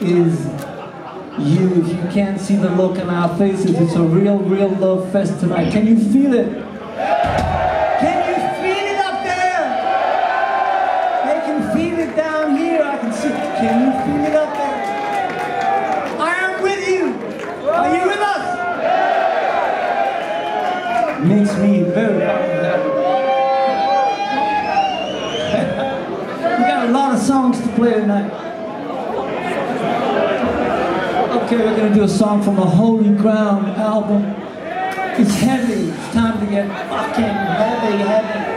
is you. If you can't see the look on our faces, it's a real, real love fest tonight. Can you feel it? Can you feel it up there? They can feel it down here. I can see. Can you feel it up there? I am with you. Are you with us? Makes me very happy. We got a lot of songs to play tonight. Okay, we're gonna do a song from the Holy Ground album. It's heavy. It's time to get fucking heavy, heavy.